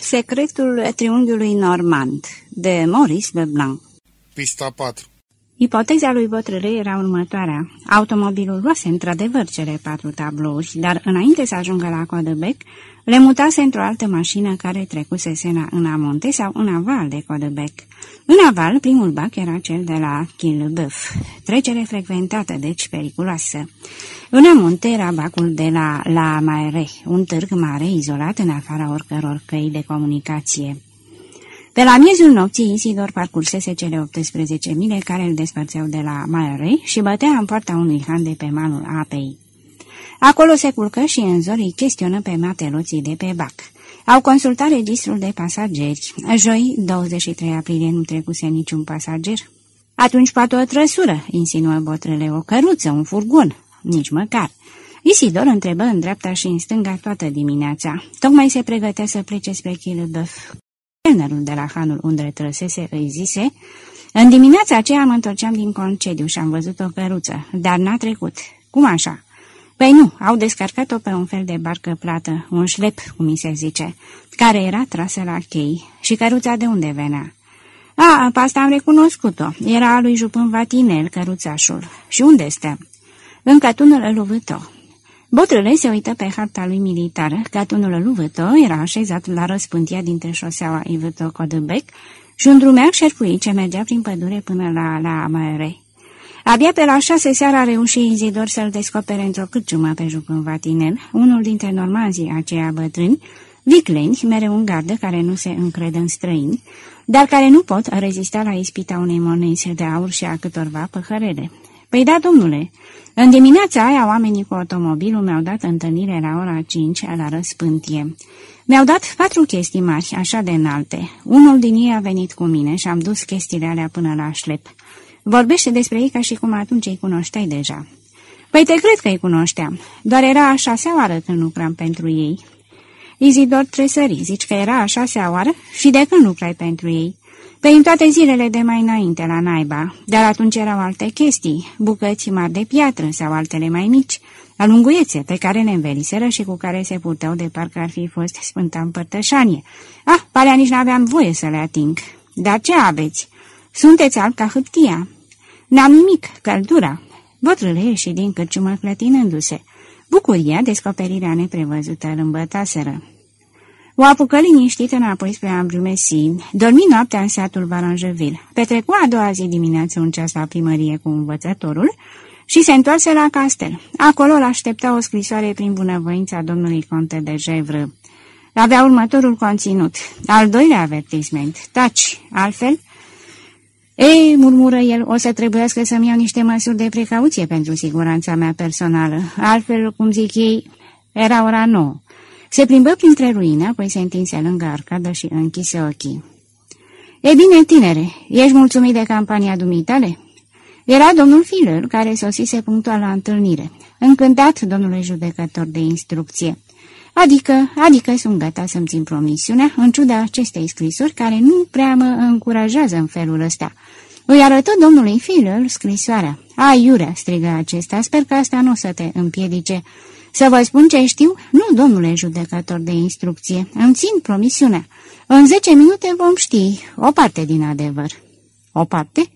Secretul triunghiului normand de Maurice Leblanc. Pista 4 Ipoteza lui Botrâle era următoarea. Automobilul luase într-adevăr cele patru tablouri, dar înainte să ajungă la Codebec, le mutase într-o altă mașină care trecuse sena în amonte sau în aval de Codebec. În aval, primul bac era cel de la Kilbeuf, trecere frecventată, deci periculoasă. În amonte era bacul de la La Maire, un târg mare izolat în afara oricăror căi de comunicație. Pe la miezul nopții, Isidor parcursese cele 18 mile care îl despărțeau de la Maire și bătea în poarta unui han de pe malul apei. Acolo se culcă și în zori îi chestionă pe mateloții de pe bac. Au consultat registrul de pasageri. Joi, 23 aprilie, nu trecuse niciun pasager. Atunci poate o trăsură, insinuă botrele, o căruță, un furgon. Nici măcar. Isidor întrebă în dreapta și în stânga toată dimineața. Tocmai se pregătea să plece spre Chilădăf. Kelnerul de la hanul unde trăsese îi zise, În dimineața aceea mă întorceam din concediu și am văzut o căruță, dar n-a trecut. Cum așa?" Păi nu, au descarcat-o pe un fel de barcă plată, un șlep, cum mi se zice, care era trasă la chei. Și căruța de unde venea? A, pe asta am recunoscut-o. Era a lui Jupân Vatinel, căruțașul. Și unde stă? În catunul Luvâto. Botrâle se uită pe harta lui militară. Catunul Luvâto era așezat la răspântia dintre șoseaua Ivâto-Codăbec și un drumeac șerpuit ce mergea prin pădure până la la Mare. Abia pe la șase seara reuși Izidor să-l descopere într-o cârciumă pe Jupân Vatinel, unul dintre normanzii aceia bătrâni, vicleni, mereu în gardă, care nu se încred în străini, dar care nu pot rezista la ispita unei monezi de aur și a câtorva păhărele. Păi da, domnule, în dimineața aia oamenii cu automobilul mi-au dat întâlnire la ora 5 la răspântie. Mi-au dat patru chestii mari, așa de înalte. Unul din ei a venit cu mine și am dus chestiile alea până la șlep. Vorbește despre ei ca și cum atunci îi cunoșteai deja. Păi te cred că îi cunoșteam, doar era a șasea oară când lucram pentru ei. Izidor Tresări, zici că era a șasea oară și de când lucrai pentru ei? Păi în toate zilele de mai înainte la naiba, dar atunci erau alte chestii, bucăți mari de piatră sau altele mai mici, alunguiețe pe care ne înveliseră și cu care se purtau de parcă ar fi fost sfânta împărtășanie. Ah, palea nici n-aveam voie să le ating. Dar ce aveți? Sunteți alb ca hârtia. N-am nimic, căldura. Bătrâle ieși din cârciumă clătinându-se. Bucuria, descoperirea neprevăzută îl îmbătaseră. O apucă liniștit înapoi spre Ambrumesi, dormi noaptea în satul Varangeville, petrecu a doua zi dimineață un ceas la primărie cu învățătorul și se întoarse la castel. Acolo l-aștepta o scrisoare prin bunăvoința domnului conte de Gevră. Avea următorul conținut, al doilea avertisment, taci, altfel... Ei, murmură el, o să trebuiască să-mi iau niște măsuri de precauție pentru siguranța mea personală. Altfel, cum zic ei, era ora nouă. Se plimbă printre ruine, apoi se întinse lângă arcadă și închise ochii. E bine, tinere, ești mulțumit de campania dumitale?" Era domnul Filer, care sosise punctual la întâlnire, încântat domnului judecător de instrucție. Adică, adică sunt gata să-mi țin promisiunea, în ciuda acestei scrisuri care nu prea mă încurajează în felul ăsta. Îi arătă domnului Filer scrisoarea. Aiurea, strigă acesta, sper că asta nu o să te împiedice. Să vă spun ce știu? Nu, domnule judecător de instrucție, îmi țin promisiunea. În zece minute vom ști o parte din adevăr. O parte?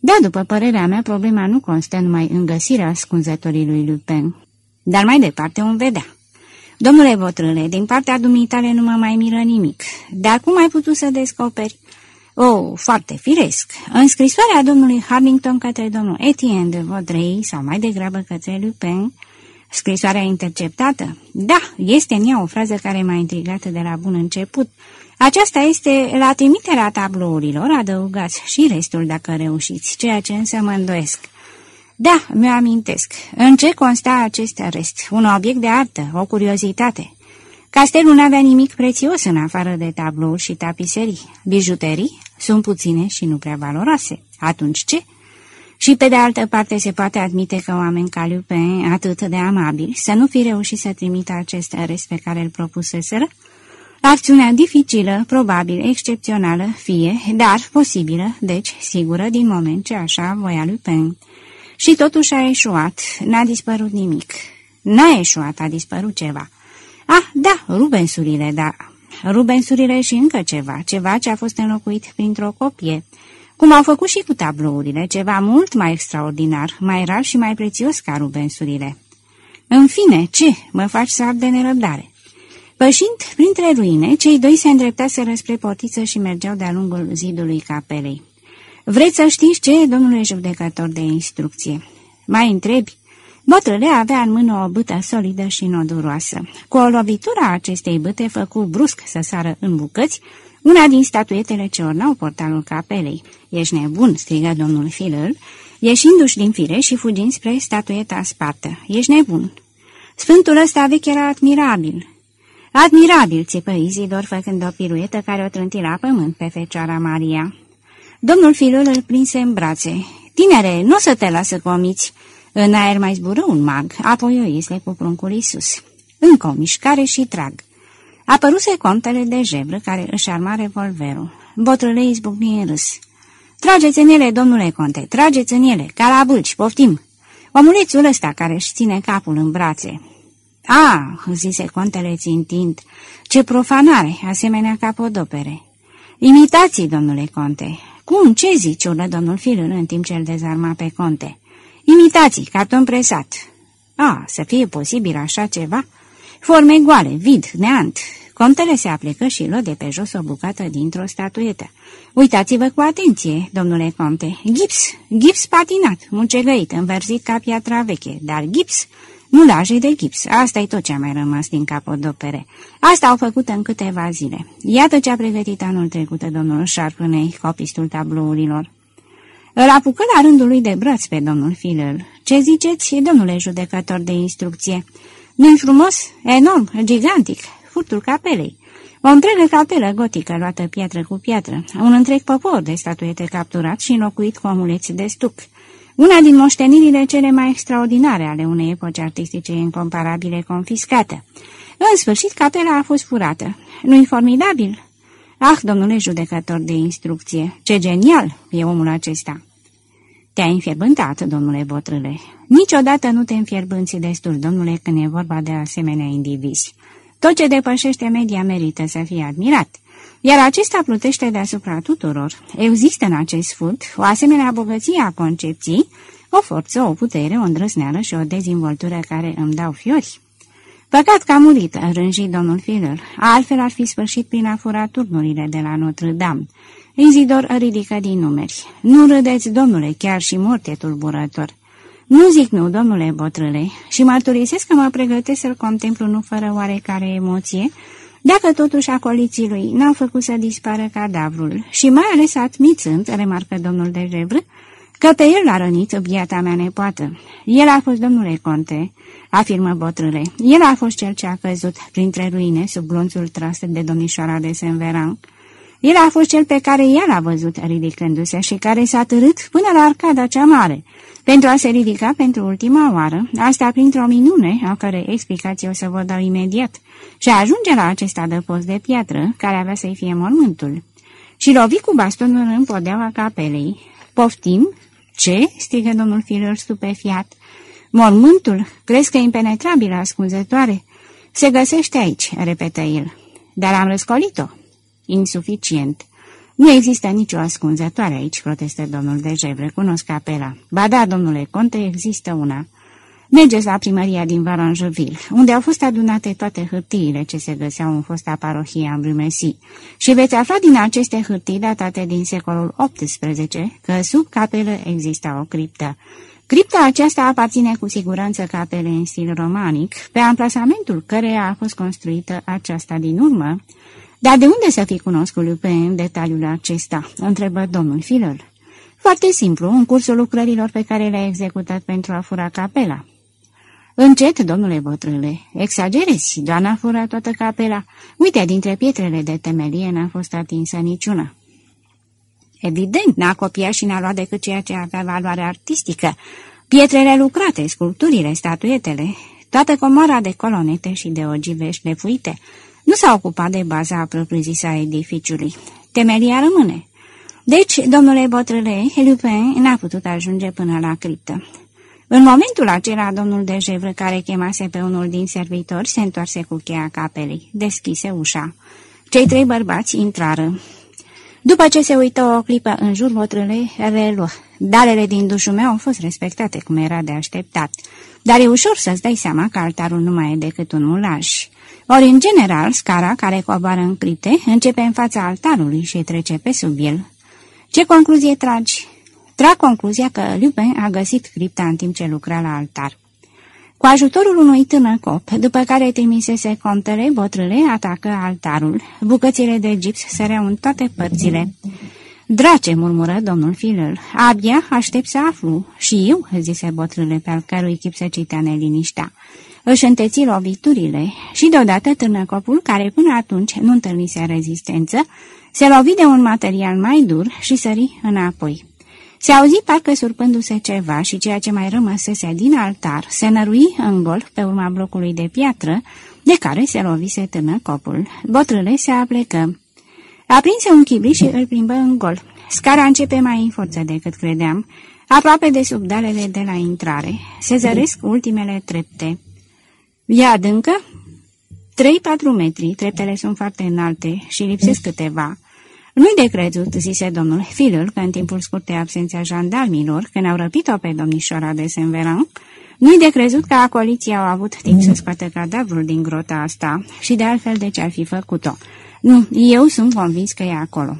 Da, după părerea mea, problema nu constă numai în găsirea ascunzătorii lui Lupin. Dar mai departe un vedea. Domnule Botrâle, din partea dumitale nu mă mai miră nimic. Dar cum ai putut să descoperi? Oh, foarte firesc. În scrisoarea domnului Harrington către domnul Etienne de Vaudrey, sau mai degrabă către Lupin, Scrisoarea interceptată? Da, este în ea o frază care m-a intrigat de la bun început. Aceasta este la trimiterea tablourilor, adăugați și restul dacă reușiți, ceea ce însă mă îndoiesc. Da, mi-o amintesc. În ce consta acest rest? Un obiect de artă, o curiozitate. Castelul n-avea nimic prețios în afară de tablouri și tapiserii. Bijuterii sunt puține și nu prea valoroase. Atunci ce? Și pe de altă parte se poate admite că oameni ca Lupin, atât de amabili, să nu fi reușit să trimită acest arest pe care îl propuseseră? Acțiunea dificilă, probabil excepțională, fie, dar posibilă, deci sigură din moment ce așa voia Lupin. Și totuși a eșuat, n-a dispărut nimic. N-a eșuat, a dispărut ceva. Ah, da, Rubensurile, da. rubensurile și încă ceva, ceva ce a fost înlocuit printr-o copie, cum au făcut și cu tablourile, ceva mult mai extraordinar, mai rar și mai prețios ca rubensurile. În fine, ce? Mă faci să ard de nerăbdare. Pășind printre ruine, cei doi se îndreptaseră spre portiță și mergeau de-a lungul zidului capelei. Vreți să știți ce, domnule judecător de instrucție? Mai întrebi? Botrăle avea în mână o bâtă solidă și noduroasă. Cu o lovitură a acestei bâte făcu brusc să sară în bucăți una din statuetele ce ornau portalul capelei. Ești nebun?" strigă domnul Filăl, ieșindu-și din fire și fugind spre statueta spartă. Ești nebun!" Sfântul ăsta vechi era admirabil." Admirabil!" țipă Izidor, făcând o piruetă care o trânti la pământ pe Fecioara Maria. Domnul Filul îl prinse în brațe. Tinere, nu o să te lasă comiți!" În aer mai zbură un mag, apoi o isle cu pruncul Isus. Încă o mișcare și trag. Apăruse contele de jebră care își arma revolverul. Botrâle izbucni în râs. Trageți în ele, domnule conte, trageți în ele, ca la bâlci, poftim! Omulețul ăsta care își ține capul în brațe. A, zise contele țintind, ce profanare, asemenea capodopere. Imitații, domnule conte. Cum, ce zici, urlă domnul Filul în timp ce îl dezarma pe conte. Imitații, carton presat. A, să fie posibil așa ceva? Forme goale, vid, neant. Contele se aplecă și luă de pe jos o bucată dintr-o statuetă. Uitați-vă cu atenție, domnule conte. Gips, gips patinat, mucegăit, înverzit ca piatra veche, dar gips, mulaje de gips. Asta e tot ce a mai rămas din capodopere. Asta au făcut în câteva zile. Iată ce a pregătit anul trecut domnul Șarpânei, copistul tablourilor. Îl apucă la rândul lui de braț pe domnul Filăl. Ce ziceți, domnule judecător de instrucție? Nu-i frumos? Enorm, gigantic, furtul capelei. O întreagă capelă gotică luată piatră cu piatră, un întreg popor de statuete capturat și înlocuit cu omuleți de stuc. Una din moștenirile cele mai extraordinare ale unei epoci artistice incomparabile confiscate. În sfârșit, capela a fost furată. Nu-i formidabil? Ah, domnule judecător de instrucție, ce genial e omul acesta! Te-ai înfierbântat, domnule Botrâle. Niciodată nu te înfierbânți destul, domnule, când e vorba de asemenea indivizi. Tot ce depășește media merită să fie admirat, iar acesta plutește deasupra tuturor. Există în acest furt o asemenea bogăție a concepției, o forță, o putere, o îndrăsneală și o dezvoltură care îmi dau fiori. Păcat că a murit, rânji domnul Filler, altfel ar fi sfârșit prin a fura turnurile de la Notre-Dame. Izidor ridică din numeri. Nu râdeți, domnule, chiar și mort e tulburător. Nu zic nu, domnule Botrâle, și mărturisesc că mă pregătesc să-l contemplu nu fără oarecare emoție, dacă totuși acoliții lui n-au făcut să dispară cadavrul și mai ales admițând, remarcă domnul de Jevră, că pe el l-a rănit biata mea nepoată. El a fost domnule conte, afirmă Botrâle. El a fost cel ce a căzut printre ruine sub glonțul tras de domnișoara de Saint-Veran. El a fost cel pe care ea l-a văzut ridicându-se și care s-a târât până la arcada cea mare, pentru a se ridica pentru ultima oară, asta printr-o minune, a cărei explicație o să vă dau imediat, și a ajunge la acest adăpost de piatră, care avea să-i fie mormântul. Și lovi cu bastonul în podeaua capelei. Poftim? Ce?" strigă domnul Firer stupefiat. Mormântul? Crezi că impenetrabilă ascunzătoare? Se găsește aici," repetă el. Dar am răscolit-o." Insuficient. Nu există nicio ascunzătoare aici, protestă domnul Dejevre, cunosc capela. Ba da, domnule conte, există una. Mergeți la primăria din Varanjeville, unde au fost adunate toate hârtiile ce se găseau în fosta parohie în Brumesi, și veți afla din aceste hârtii datate din secolul XVIII că sub capelă exista o criptă. Cripta aceasta aparține cu siguranță capele în stil romanic, pe amplasamentul căreia a fost construită aceasta din urmă, dar de unde să fi cunoscut Lupin detaliul acesta?" întrebă domnul Filăl. Foarte simplu, în cursul lucrărilor pe care le-a executat pentru a fura capela." Încet, domnule bătrâle, exagerezi, doar a furat toată capela. Uite, dintre pietrele de temelie n-a fost atinsă niciuna." Evident, n-a copiat și n-a luat decât ceea ce avea valoare artistică. Pietrele lucrate, sculpturile, statuetele, toată comoara de colonete și de ogive șlefuite, nu s-a ocupat de baza propriu-zisă a edificiului. Temelia rămâne. Deci, domnule Botrele, Lupin n-a putut ajunge până la criptă. În momentul acela, domnul de Jevră, care chemase pe unul din servitori, se întoarse cu cheia capelei, deschise ușa. Cei trei bărbați intrară. După ce se uită o clipă în jur, bătrâne reluă. Darele din dușul meu au fost respectate, cum era de așteptat. Dar e ușor să-ți dai seama că altarul nu mai e decât un mulaj. Ori, în general, scara care coboară în cripte începe în fața altarului și trece pe sub el. Ce concluzie tragi? Trag concluzia că Lupin a găsit cripta în timp ce lucra la altar. Cu ajutorul unui tânăr cop, după care trimisese contele, bătrâne atacă altarul. Bucățile de gips săreau în toate părțile. Drace, murmură domnul Filăl, abia aștept să aflu. Și eu, zise bătrâne pe al cărui chip se citea neliniștea. Își înteți loviturile și deodată târnăcopul, care până atunci nu întâlnise rezistență, se lovi de un material mai dur și sări înapoi. Se auzi parcă surpându-se ceva și ceea ce mai rămăsese din altar se nărui în gol pe urma blocului de piatră de care se lovise târnăcopul. Botrâle se aplecă. Aprinse un chibri și îl plimbă în gol. Scara începe mai în forță decât credeam, aproape de sub dalele de la intrare. Se zăresc ultimele trepte. E adâncă? 3-4 metri, treptele sunt foarte înalte și lipsesc câteva. Nu-i de crezut, zise domnul Filul, că în timpul scurtei absenția jandarmilor, când au răpit-o pe domnișoara de Saint-Veran, nu-i de crezut că acoliții au avut timp să scoată cadavrul din grota asta și de altfel de ce ar fi făcut-o. Nu, eu sunt convins că e acolo.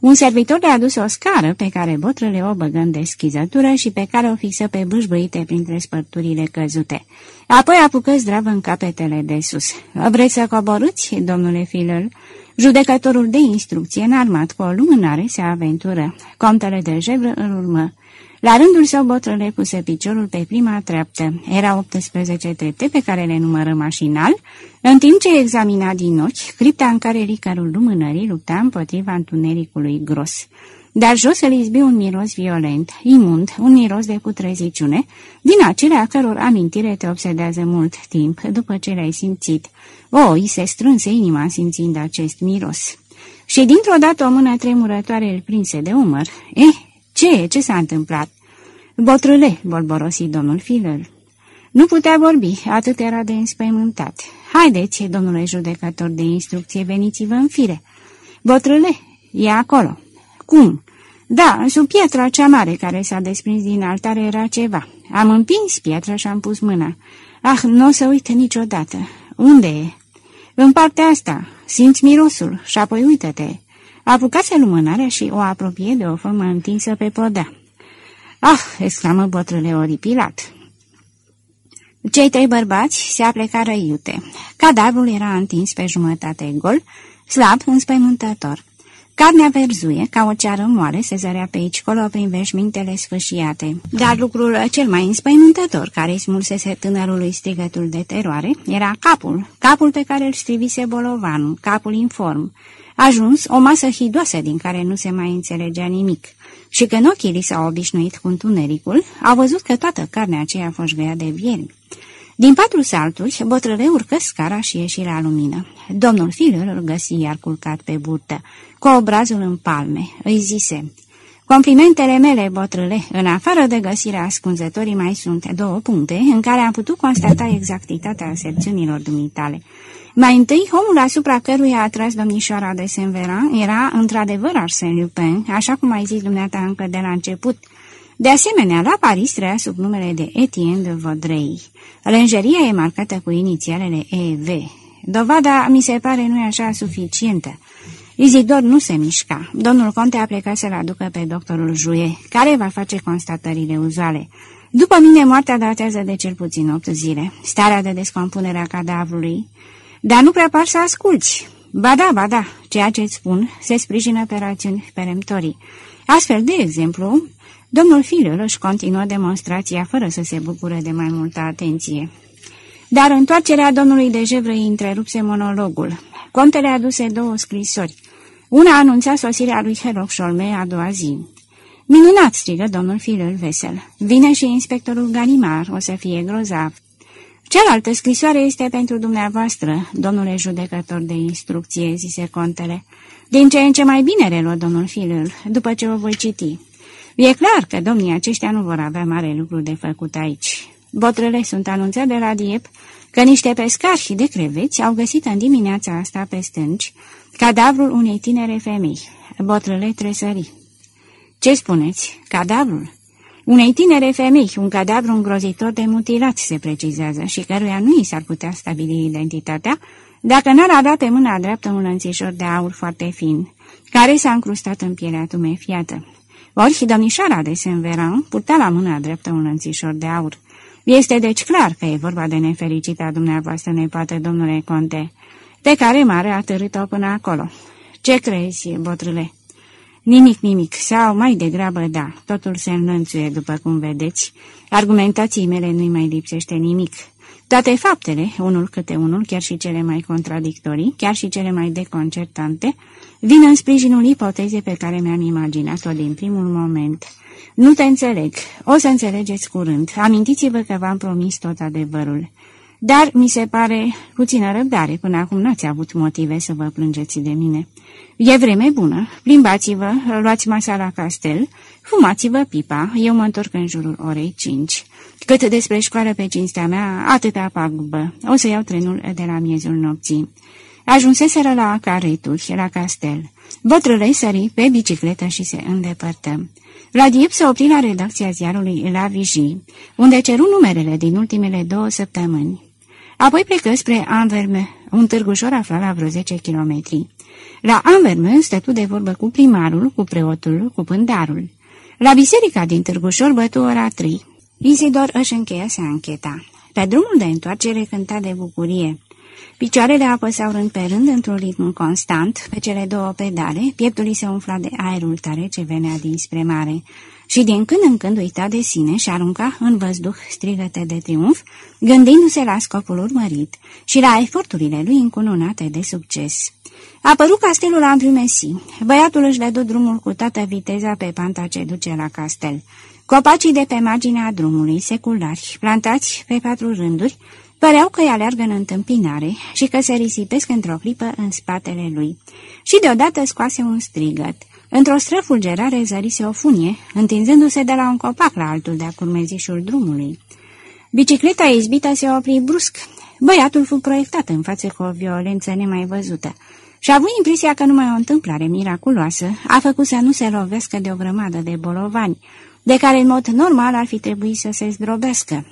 Un servitor le-a adus o scară pe care botrăle o băgă în deschizătură și pe care o fixă pe bâșbâite printre spărturile căzute. Apoi apucă zdravă în capetele de sus. Vreți să coborâți, domnule Filăl?" Judecătorul de instrucție, înarmat cu o lumânare, se aventură. Contele de jevră îl urmă. La rândul său botrăle puse piciorul pe prima treaptă. Era 18 trepte pe care le numără mașinal, în timp ce examina din ochi cripta în care ricărul lumânării lupta împotriva întunericului gros. Dar jos îl izbi un miros violent, imund, un miros de putreziciune, din acelea căror amintire te obsedează mult timp după ce le-ai simțit. O, îi se strânse inima simțind acest miros. Și dintr-o dată o mână tremurătoare îl prinse de umăr. Eh, ce, ce s-a întâmplat? Botrâle, bolborosi domnul Filer. Nu putea vorbi, atât era de înspăimântat. Haideți, domnule judecător de instrucție, veniți-vă în fire. Botrâle, e acolo. Cum? Da, sub piatra cea mare care s-a desprins din altar era ceva. Am împins piatra și am pus mâna. Ah, nu o să uit niciodată. Unde e? În partea asta. Simți mirosul și apoi uită-te. Apucase lumânarea și o apropie de o formă întinsă pe podea. Ah!" exclamă bătrâne oripilat. Cei trei bărbați se aplecară iute. Cadavrul era întins pe jumătate gol, slab, înspăimântător. Carnea verzuie, ca o ceară moare, se zărea pe aici colo prin veșmintele sfâșiate. Dar lucrul cel mai înspăimântător care îi smulsese tânărului strigătul de teroare era capul, capul pe care îl strivise bolovanul, capul inform. Ajuns o masă hidoasă din care nu se mai înțelegea nimic. Și când ochii li s-au obișnuit cu întunericul, au văzut că toată carnea aceea foșgăia de viermi. Din patru salturi, bătrâne urcă scara și ieși la lumină. Domnul Filer îl găsi iar culcat pe burtă, cu obrazul în palme. Îi zise, Complimentele mele, bătrâle, în afară de găsirea ascunzătorii mai sunt două puncte în care am putut constata exactitatea aserțiunilor dumitale. Mai întâi, omul asupra căruia a tras domnișoara de Saint-Veran era într-adevăr Arsène Lupin, așa cum ai zis dumneata încă de la început, de asemenea, la Paris trăia sub numele de Etienne de Vaudrey. Lenjeria e marcată cu inițialele EV. Dovada, mi se pare, nu e așa suficientă. Izidor nu se mișca. Domnul conte a plecat să-l aducă pe doctorul Juie, care va face constatările uzuale. După mine, moartea datează de cel puțin 8 zile. Starea de descompunere a cadavrului. Dar nu prea par să asculți. Ba da, ba da, ceea ce-ți spun se sprijină pe rațiuni peremptorii. Astfel, de exemplu, Domnul Filul își continuă demonstrația fără să se bucure de mai multă atenție. Dar întoarcerea domnului de Jevră îi întrerupse monologul. Contele aduse două scrisori. Una anunța sosirea lui Heroc Șolme a doua zi. Minunat, strigă domnul Filul vesel. Vine și inspectorul Ganimar, o să fie grozav. Cealaltă scrisoare este pentru dumneavoastră, domnule judecător de instrucție, zise contele. Din ce în ce mai bine reluă domnul Filul, după ce o voi citi. E clar că domnii aceștia nu vor avea mare lucru de făcut aici. Botrele sunt anunțate de la Diep că niște pescari și de creveți au găsit în dimineața asta pe stânci Cadavrul unei tinere femei. Botrâle tresări. Ce spuneți? Cadavrul? Unei tinere femei, un cadavru îngrozitor de mutilați, se precizează, și căruia nu i s-ar putea stabili identitatea, dacă n-ar avea pe mâna dreaptă un lănțișor de aur foarte fin, care s-a încrustat în pielea tumefiată. Ori domnișoara de Saint-Veran purta la mâna dreaptă un lănțișor de aur. Este deci clar că e vorba de nefericita dumneavoastră nepoată, domnule conte, pe care mare a târât-o până acolo. Ce crezi, botrâle?" Nimic, nimic, sau mai degrabă da, totul se înlănțuie, după cum vedeți. Argumentații mele nu-i mai lipsește nimic. Toate faptele, unul câte unul, chiar și cele mai contradictorii, chiar și cele mai deconcertante, vin în sprijinul ipotezei pe care mi-am imaginat-o din primul moment. Nu te înțeleg. O să înțelegeți curând. Amintiți-vă că v-am promis tot adevărul. Dar mi se pare puțină răbdare, până acum n-ați avut motive să vă plângeți de mine. E vreme bună, plimbați-vă, luați masa la castel, fumați-vă pipa, eu mă întorc în jurul orei cinci. Cât despre școală pe cinstea mea, atâta pagubă, o să iau trenul de la miezul nopții. Ajunseseră la careturi, la castel. Bătrâlei sări pe bicicletă și se îndepărtă. Vladiep se opri la redacția ziarului La Vigie, unde ceru numerele din ultimele două săptămâni. Apoi plecă spre Anverme, un târgușor aflat la vreo 10 kilometri. La Anverme stătu de vorbă cu primarul, cu preotul, cu pândarul. La biserica din târgușor bătu ora 3. Isidor își încheiase ancheta. Pe drumul de întoarcere cânta de bucurie. Picioarele apăsau rând pe rând într-un ritm constant, pe cele două pedale, pieptul se umfla de aerul tare ce venea dinspre mare și din când în când uita de sine și arunca în văzduh strigăte de triumf, gândindu-se la scopul urmărit și la eforturile lui încununate de succes. Apăru castelul Andrew Messi. Băiatul își dădu drumul cu toată viteza pe panta ce duce la castel. Copacii de pe marginea drumului, seculari, plantați pe patru rânduri, Păreau că îi aleargă în întâmpinare și că se risipesc într-o clipă în spatele lui. Și deodată scoase un strigăt. Într-o străfulgerare zărise o funie, întinzându-se de la un copac la altul de-a curmezișul drumului. Bicicleta izbită se opri brusc. Băiatul fu proiectat în față cu o violență nemai văzută și avut impresia că numai o întâmplare miraculoasă a făcut să nu se lovească de o grămadă de bolovani, de care în mod normal ar fi trebuit să se zdrobească.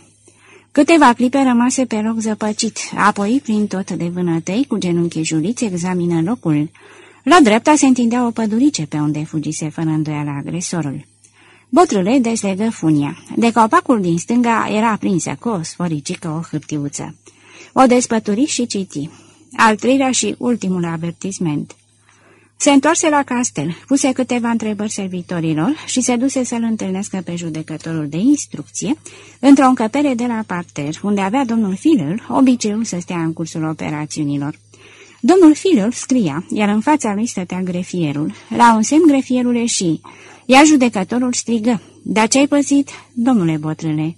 Câteva clipe rămase pe loc zăpăcit, apoi, prin tot de vânătăi, cu genunchi juliți, examină locul. La dreapta se întindea o pădurice pe unde fugise fără îndoială agresorul. Botrule deslegă funia. De copacul din stânga era aprinsă cu o sforicică o hârtiuță. O despături și citi. Al treilea și ultimul avertisment. Se întoarse la castel, puse câteva întrebări servitorilor și se duse să-l întâlnească pe judecătorul de instrucție într-o încăpere de la parter, unde avea domnul Filul obiceiul să stea în cursul operațiunilor. Domnul Filul scria, iar în fața lui stătea grefierul. La un semn grefierul și, iar judecătorul strigă, Da ce ai păzit, domnule botrâne?"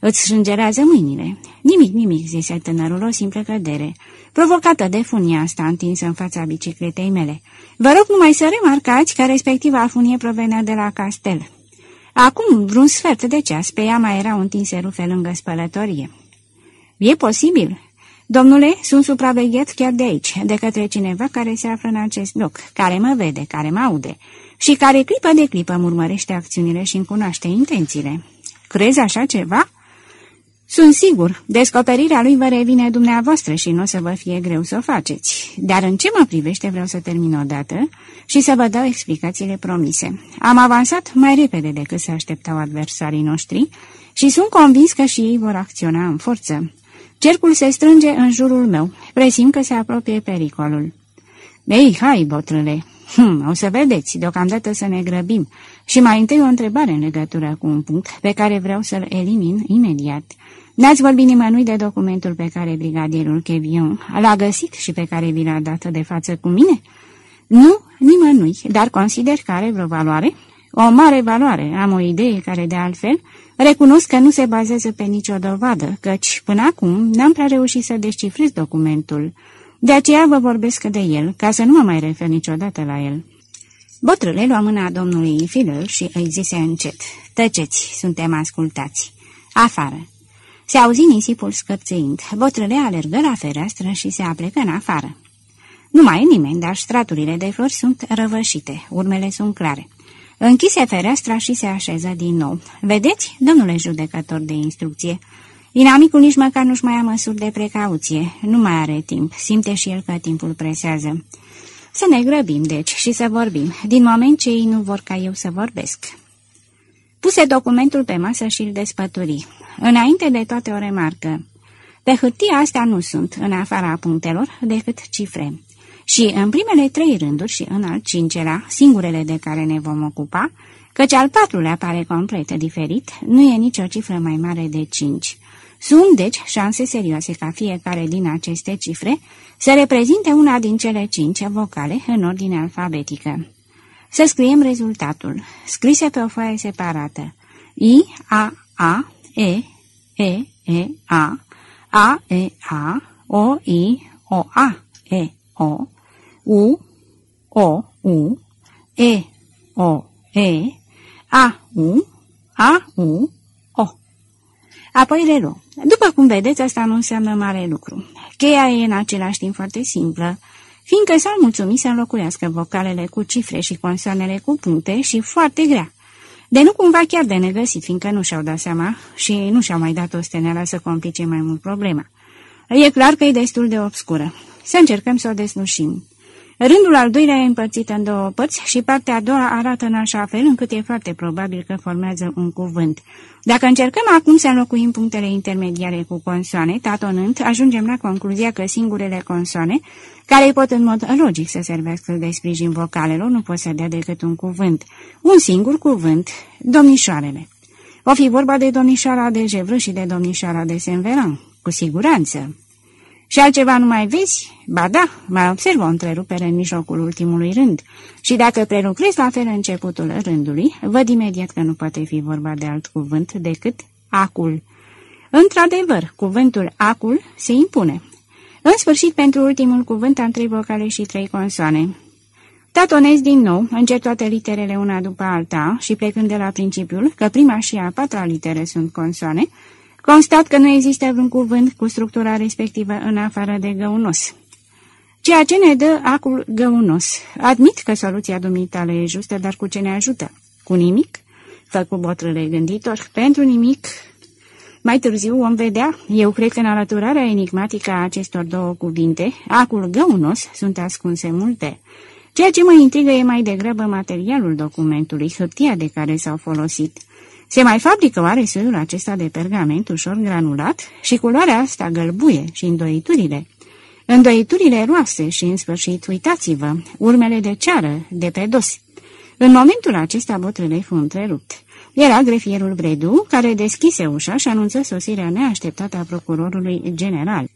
Îți sângerează mâinile." Nimic, nimic," zise tânărul, o simplă cădere provocată de funia asta întinsă în fața bicicletei mele. Vă rog numai să remarcați că respectiva funie provenea de la castel. Acum, vreun sfert de ceas, pe ea mai era un tinserufe lângă spălătorie. E posibil. Domnule, sunt supravegheat chiar de aici, de către cineva care se află în acest loc, care mă vede, care mă aude și care clipă de clipă murmărește acțiunile și îmi cunoaște intențiile. Crezi așa ceva?" Sunt sigur, descoperirea lui vă revine dumneavoastră și nu o să vă fie greu să o faceți. Dar în ce mă privește vreau să termin odată și să vă dau explicațiile promise. Am avansat mai repede decât se așteptau adversarii noștri și sunt convins că și ei vor acționa în forță. Cercul se strânge în jurul meu, presim că se apropie pericolul. Ei, hai, botrâle! Hm, o să vedeți, deocamdată să ne grăbim. Și mai întâi o întrebare în legătură cu un punct pe care vreau să-l elimin imediat. N-ați vorbit nimănui de documentul pe care brigadierul Chevion l-a găsit și pe care vi l-a dat de față cu mine? Nu, nimănui, dar consider că are vreo valoare? O mare valoare, am o idee care, de altfel, recunosc că nu se bazează pe nicio dovadă, căci, până acum, n-am prea reușit să descifrez documentul. De aceea vă vorbesc de el, ca să nu mă mai refer niciodată la el. Botrâle lua mâna domnului Fidel și îi zise încet, Tăceți, suntem ascultați. Afară. Se auzi nisipul scăpțeind. Botrâle alergă la fereastră și se aplecă în afară. Nu mai e nimeni, dar straturile de flori sunt răvășite, urmele sunt clare. Închise fereastra și se așeză din nou. Vedeți, domnule judecător de instrucție, inamicul nici măcar nu-și mai a măsuri de precauție. Nu mai are timp. Simte și el că timpul presează. Să ne grăbim, deci, și să vorbim, din moment ce ei nu vor ca eu să vorbesc. Puse documentul pe masă și îl despături. Înainte de toate o remarcă. Pe hârtie astea nu sunt, în afara punctelor, decât cifre. Și în primele trei rânduri și în al cincelea, singurele de care ne vom ocupa, căci al patrulea pare complet diferit, nu e nicio cifră mai mare de cinci. Sunt, deci, șanse serioase ca fiecare din aceste cifre să reprezinte una din cele cinci vocale în ordine alfabetică. Să scriem rezultatul, scrise pe o foaie separată. I, A, A, E, E, E, A, A, E, A, O, I, O, A, E, O, U, O, U, E, O, E, A, U, A, U, O. Apoi relu. După cum vedeți, asta nu înseamnă mare lucru. Cheia e în același timp foarte simplă, fiindcă s-ar mulțumi să înlocuiască vocalele cu cifre și consoanele cu puncte și foarte grea. De nu cumva chiar de negăsit, fiindcă nu și-au dat seama și nu și-au mai dat o steneală să complice mai mult problema. E clar că e destul de obscură. Să încercăm să o deslușim. Rândul al doilea e împărțit în două părți și partea a doua arată în așa fel încât e foarte probabil că formează un cuvânt. Dacă încercăm acum să înlocuim punctele intermediare cu consoane, tatonând, ajungem la concluzia că singurele consoane, care pot în mod logic să servească de sprijin vocalelor, nu pot să dea decât un cuvânt. Un singur cuvânt, domnișoarele. O fi vorba de domnișoara de Jevră și de domnișoara de Saint-Veran, cu siguranță. Și altceva nu mai vezi? Ba da, mai observ o întrerupere în mijlocul ultimului rând. Și dacă prelucrez la fel începutul rândului, văd imediat că nu poate fi vorba de alt cuvânt decât acul. Într-adevăr, cuvântul acul se impune. În sfârșit, pentru ultimul cuvânt am trei vocale și trei consoane. Tatonez din nou, încep toate literele una după alta și plecând de la principiul că prima și a patra litere sunt consoane, Constat că nu există vreun cuvânt cu structura respectivă în afară de găunos. Ceea ce ne dă acul găunos. Admit că soluția dumitale e justă, dar cu ce ne ajută? Cu nimic? Făcu botrâle gânditor. Pentru nimic. Mai târziu vom vedea. Eu cred că în alăturarea enigmatică a acestor două cuvinte, acul găunos, sunt ascunse multe. Ceea ce mă intrigă e mai degrabă materialul documentului, hârtia de care s-au folosit. Se mai fabrică oare soiul acesta de pergament ușor granulat și culoarea asta gălbuie și îndoiturile? Îndoiturile roase și, în sfârșit, uitați-vă, urmele de ceară, de pe dos. În momentul acesta botrâle fu întrerupt. Era grefierul Bredu, care deschise ușa și anunță sosirea neașteptată a procurorului general.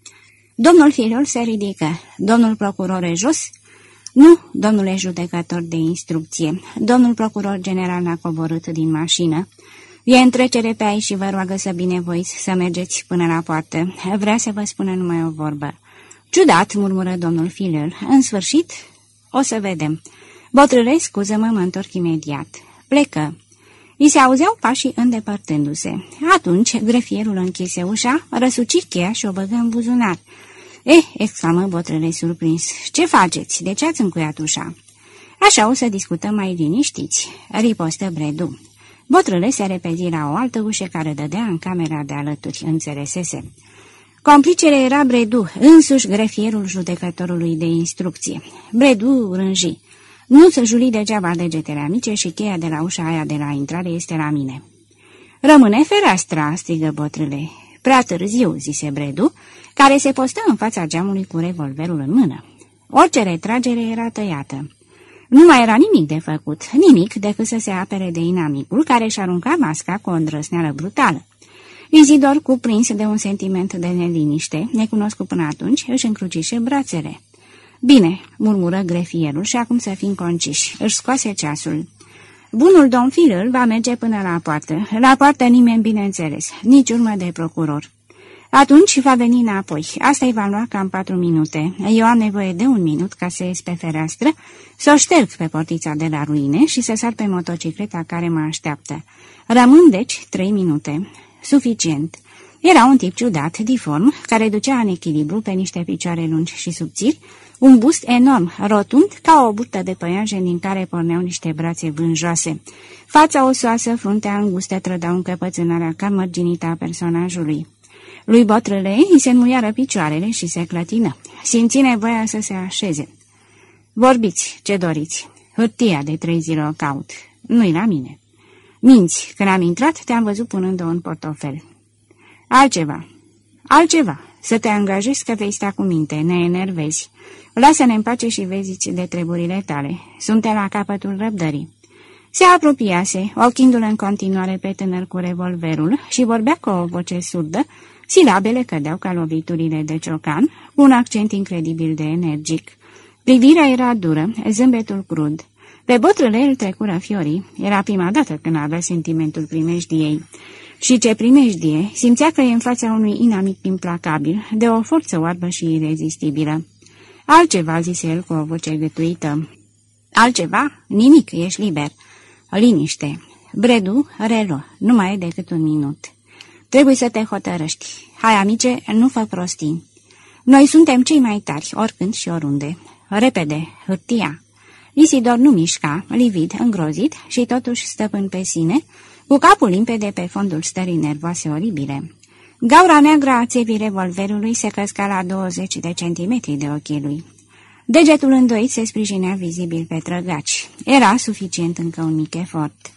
Domnul Filol se ridică. Domnul procuror e jos? Nu, domnule judecător de instrucție. Domnul procuror general n-a coborât din mașină. E în trecere pe aici și vă roagă să binevoiți să mergeți până la poartă. Vrea să vă spună numai o vorbă. Ciudat, murmură domnul Filler. În sfârșit, o să vedem. Botrâle, scuză-mă, mă întorc imediat. Plecă. I se auzeau pașii îndepărtându-se. Atunci, grefierul închise ușa, răsuci cheia și o băgă în buzunar. Eh, exclamă botrâle surprins. Ce faceți? De ce ați încuiat ușa? Așa o să discutăm mai liniștiți, ripostă Bredu. Botrâle se repezi la o altă ușă care dădea în camera de alături, înțelesese. Complicele era Bredu, însuși grefierul judecătorului de instrucție. Bredu rânji. Nu să juli degeaba degetele amice și cheia de la ușa aia de la intrare este la mine. Rămâne fereastra, strigă botrâle. Prea târziu, zise Bredu, care se postă în fața geamului cu revolverul în mână. Orice retragere era tăiată. Nu mai era nimic de făcut, nimic decât să se apere de inamicul care își arunca masca cu o îndrăsneală brutală. Izidor, cuprins de un sentiment de neliniște, necunoscut până atunci, își încrucișe brațele. Bine, murmură grefierul și acum să fim conciși. Își scoase ceasul. Bunul domn Filăl va merge până la poartă. La poartă nimeni, bineînțeles, nici urmă de procuror. Atunci va veni înapoi. Asta îi va lua cam patru minute. Eu am nevoie de un minut ca să ies pe fereastră, să o șterg pe portița de la ruine și să sar pe motocicleta care mă așteaptă. Rămân, deci, trei minute. Suficient. Era un tip ciudat, diform, care ducea în echilibru pe niște picioare lungi și subțiri, Un bust enorm, rotund, ca o burtă de păianjen din care porneau niște brațe vânjoase. Fața osoasă, fruntea îngustă trădau încăpățânarea ca mărginită a personajului. Lui Botrâle îi se înmuiară picioarele și se clătină. Simți nevoia să se așeze. Vorbiți, ce doriți. Hârtia de trei zile o caut. Nu-i la mine. Minți, când am intrat, te-am văzut punând-o în portofel. Altceva. Altceva. Să te angajezi că vei sta cu minte, ne enervezi. Lasă-ne în pace și vezi de treburile tale. Suntem la capătul răbdării. Se apropiase, ochindu-l în continuare pe tânăr cu revolverul și vorbea cu o voce surdă, silabele cădeau ca loviturile de ciocan, cu un accent incredibil de energic. Privirea era dură, zâmbetul crud. Pe bătrâle îl trecură fiorii, era prima dată când avea sentimentul primejdiei. Și ce primejdie, simțea că e în fața unui inamic implacabil, de o forță oarbă și irezistibilă. Altceva, zise el cu o voce gătuită. Altceva? Nimic, ești liber. Liniște. Bredu, relo, nu mai e decât un minut. Trebuie să te hotărăști. Hai, amice, nu fă prostii. Noi suntem cei mai tari, oricând și oriunde. Repede, hârtia. Isidor nu mișca, livid, îngrozit și totuși stăpân pe sine, cu capul limpede pe fondul stării nervoase oribile. Gaura neagră a țevii revolverului se căsca la 20 de centimetri de ochii lui. Degetul îndoit se sprijinea vizibil pe trăgaci. Era suficient încă un mic efort.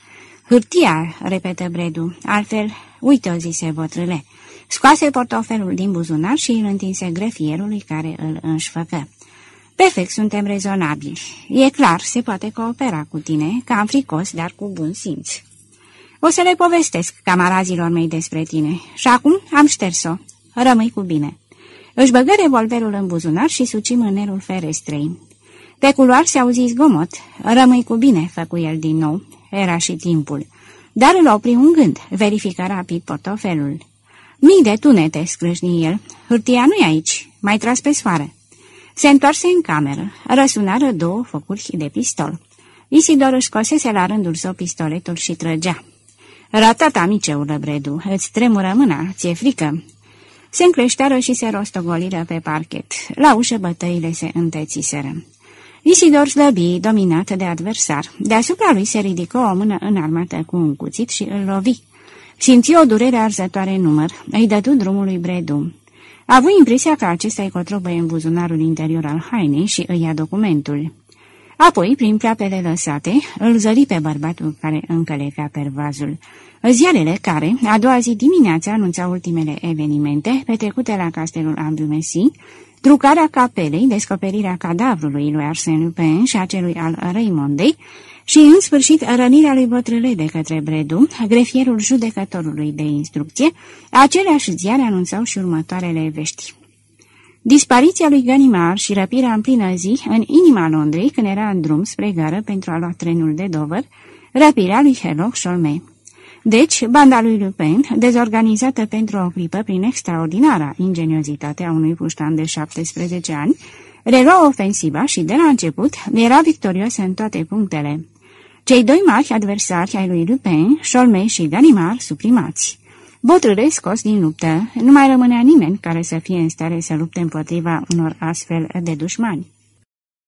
Hârtia, repetă Bredu, altfel, uite-o, zise botrâle. Scoase portofelul din buzunar și îl întinse grefierului care îl înșfăcă. Perfect, suntem rezonabili. E clar, se poate coopera cu tine, cam fricos, dar cu bun simț. O să le povestesc camarazilor mei despre tine. Și acum am șters-o. Rămâi cu bine. Își băgă revolverul în buzunar și suci mânerul ferestrei. Pe culoar se auzi zgomot. Rămâi cu bine, făcu el din nou. Era și timpul. Dar îl opri un gând. Verifică rapid portofelul. Mii de tunete, scrâșni el. Hârtia nu e aici. Mai tras pe soară. Se întoarse în cameră. Răsunară două focuri de pistol. Isidor își scosese la rândul său pistoletul și trăgea. Ratat, amice, ură Bredu, îți tremură mâna, ți-e frică?" Se încleșteară și se rostogoliră pe parchet. La ușă bătăile se întețiseră. Isidor slăbi, dominat de adversar. Deasupra lui se ridică o mână înarmată cu un cuțit și îl lovi. Simți o durere arzătoare în număr. Îi dădu drumul lui Bredu. A avut impresia că acesta îi cotrobă în buzunarul interior al hainei și îi ia documentul. Apoi, prin pleapele lăsate, îl zări pe bărbatul care încăleca pervazul. Ziarele care, a doua zi dimineața, anunța ultimele evenimente petrecute la castelul Amblumesi, trucarea capelei, descoperirea cadavrului lui Arsène Lupin și a celui al Raymondei și, în sfârșit, rănirea lui Bătrâle de către Bredu, grefierul judecătorului de instrucție, aceleași ziare anunțau și următoarele vești. Dispariția lui Ganimar și răpirea în plină zi în inima Londrei când era în drum spre gară pentru a lua trenul de Dover, răpirea lui Herlock Sholme. Deci, banda lui Lupin, dezorganizată pentru o clipă prin extraordinara ingeniozitate a unui puștan de 17 ani, relua ofensiva și, de la început, era victorioasă în toate punctele. Cei doi mari adversari ai lui Lupin, Sholme și Ganimar, suprimați. Botrâle scos din luptă, nu mai rămânea nimeni care să fie în stare să lupte împotriva unor astfel de dușmani.